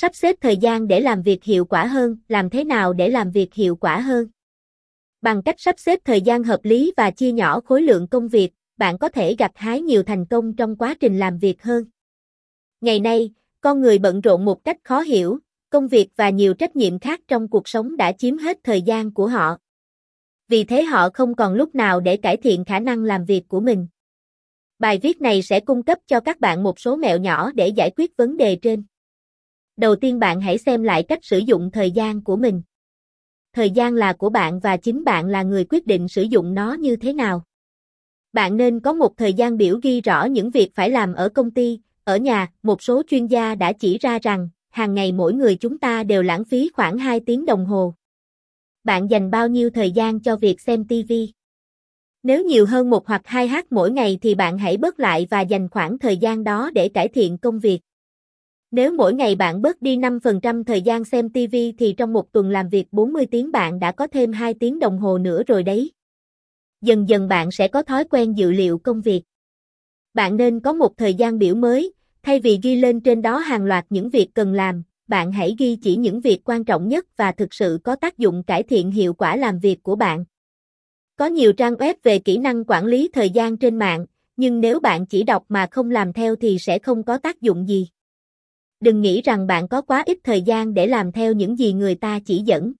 Sắp xếp thời gian để làm việc hiệu quả hơn, làm thế nào để làm việc hiệu quả hơn? Bằng cách sắp xếp thời gian hợp lý và chia nhỏ khối lượng công việc, bạn có thể gặt hái nhiều thành công trong quá trình làm việc hơn. Ngày nay, con người bận rộn một cách khó hiểu, công việc và nhiều trách nhiệm khác trong cuộc sống đã chiếm hết thời gian của họ. Vì thế họ không còn lúc nào để cải thiện khả năng làm việc của mình. Bài viết này sẽ cung cấp cho các bạn một số mẹo nhỏ để giải quyết vấn đề trên. Đầu tiên bạn hãy xem lại cách sử dụng thời gian của mình. Thời gian là của bạn và chính bạn là người quyết định sử dụng nó như thế nào. Bạn nên có một thời gian biểu ghi rõ những việc phải làm ở công ty, ở nhà, một số chuyên gia đã chỉ ra rằng, hàng ngày mỗi người chúng ta đều lãng phí khoảng 2 tiếng đồng hồ. Bạn dành bao nhiêu thời gian cho việc xem TV? Nếu nhiều hơn một hoặc hai h mỗi ngày thì bạn hãy bớt lại và dành khoảng thời gian đó để cải thiện công việc. Nếu mỗi ngày bạn bớt đi 5% thời gian xem TV thì trong một tuần làm việc 40 tiếng bạn đã có thêm 2 tiếng đồng hồ nữa rồi đấy. Dần dần bạn sẽ có thói quen dự liệu công việc. Bạn nên có một thời gian biểu mới, thay vì ghi lên trên đó hàng loạt những việc cần làm, bạn hãy ghi chỉ những việc quan trọng nhất và thực sự có tác dụng cải thiện hiệu quả làm việc của bạn. Có nhiều trang web về kỹ năng quản lý thời gian trên mạng, nhưng nếu bạn chỉ đọc mà không làm theo thì sẽ không có tác dụng gì. Đừng nghĩ rằng bạn có quá ít thời gian để làm theo những gì người ta chỉ dẫn.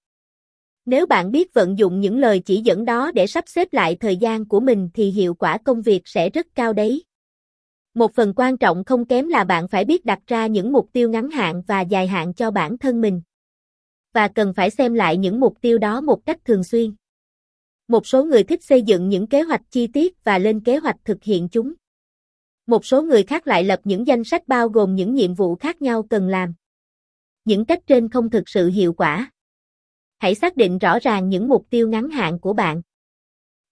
Nếu bạn biết vận dụng những lời chỉ dẫn đó để sắp xếp lại thời gian của mình thì hiệu quả công việc sẽ rất cao đấy. Một phần quan trọng không kém là bạn phải biết đặt ra những mục tiêu ngắn hạn và dài hạn cho bản thân mình. Và cần phải xem lại những mục tiêu đó một cách thường xuyên. Một số người thích xây dựng những kế hoạch chi tiết và lên kế hoạch thực hiện chúng. Một số người khác lại lập những danh sách bao gồm những nhiệm vụ khác nhau cần làm. Những cách trên không thực sự hiệu quả. Hãy xác định rõ ràng những mục tiêu ngắn hạn của bạn.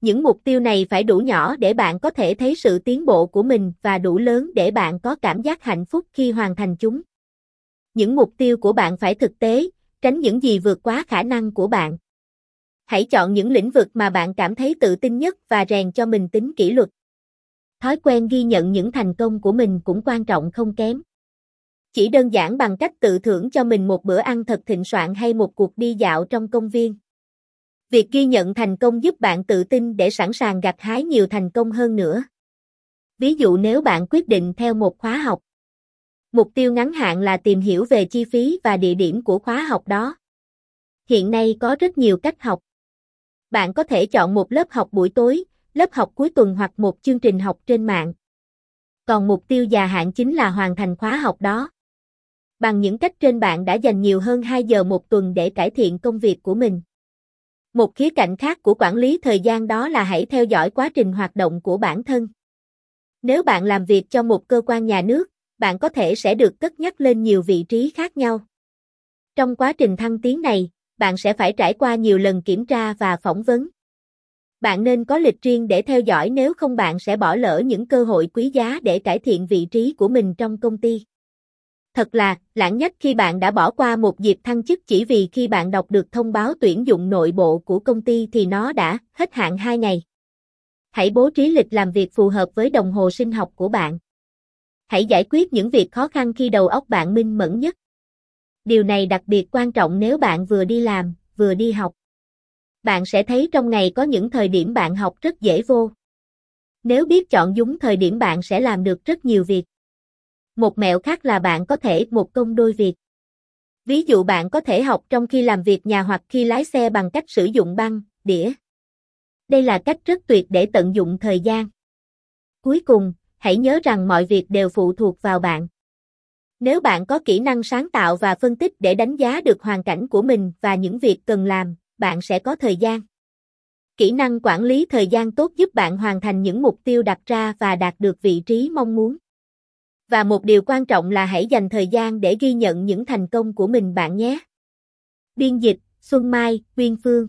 Những mục tiêu này phải đủ nhỏ để bạn có thể thấy sự tiến bộ của mình và đủ lớn để bạn có cảm giác hạnh phúc khi hoàn thành chúng. Những mục tiêu của bạn phải thực tế, tránh những gì vượt quá khả năng của bạn. Hãy chọn những lĩnh vực mà bạn cảm thấy tự tin nhất và rèn cho mình tính kỷ luật. Thói quen ghi nhận những thành công của mình cũng quan trọng không kém. Chỉ đơn giản bằng cách tự thưởng cho mình một bữa ăn thật thịnh soạn hay một cuộc đi dạo trong công viên. Việc ghi nhận thành công giúp bạn tự tin để sẵn sàng gặt hái nhiều thành công hơn nữa. Ví dụ nếu bạn quyết định theo một khóa học. Mục tiêu ngắn hạn là tìm hiểu về chi phí và địa điểm của khóa học đó. Hiện nay có rất nhiều cách học. Bạn có thể chọn một lớp học buổi tối, lớp học cuối tuần hoặc một chương trình học trên mạng. Còn mục tiêu dài hạn chính là hoàn thành khóa học đó. Bằng những cách trên bạn đã dành nhiều hơn 2 giờ một tuần để cải thiện công việc của mình. Một khía cạnh khác của quản lý thời gian đó là hãy theo dõi quá trình hoạt động của bản thân. Nếu bạn làm việc cho một cơ quan nhà nước, bạn có thể sẽ được cất nhắc lên nhiều vị trí khác nhau. Trong quá trình thăng tiến này, bạn sẽ phải trải qua nhiều lần kiểm tra và phỏng vấn. Bạn nên có lịch riêng để theo dõi nếu không bạn sẽ bỏ lỡ những cơ hội quý giá để cải thiện vị trí của mình trong công ty. Thật là, lãng nhất khi bạn đã bỏ qua một dịp thăng chức chỉ vì khi bạn đọc được thông báo tuyển dụng nội bộ của công ty thì nó đã hết hạn 2 ngày. Hãy bố trí lịch làm việc phù hợp với đồng hồ sinh học của bạn. Hãy giải quyết những việc khó khăn khi đầu óc bạn minh mẫn nhất. Điều này đặc biệt quan trọng nếu bạn vừa đi làm, vừa đi học. Bạn sẽ thấy trong ngày có những thời điểm bạn học rất dễ vô. Nếu biết chọn đúng thời điểm bạn sẽ làm được rất nhiều việc. Một mẹo khác là bạn có thể một công đôi việc. Ví dụ bạn có thể học trong khi làm việc nhà hoặc khi lái xe bằng cách sử dụng băng, đĩa. Đây là cách rất tuyệt để tận dụng thời gian. Cuối cùng, hãy nhớ rằng mọi việc đều phụ thuộc vào bạn. Nếu bạn có kỹ năng sáng tạo và phân tích để đánh giá được hoàn cảnh của mình và những việc cần làm, bạn sẽ có thời gian. Kỹ năng quản lý thời gian tốt giúp bạn hoàn thành những mục tiêu đặt ra và đạt được vị trí mong muốn. Và một điều quan trọng là hãy dành thời gian để ghi nhận những thành công của mình bạn nhé. Biên dịch, Xuân Mai, Nguyên Phương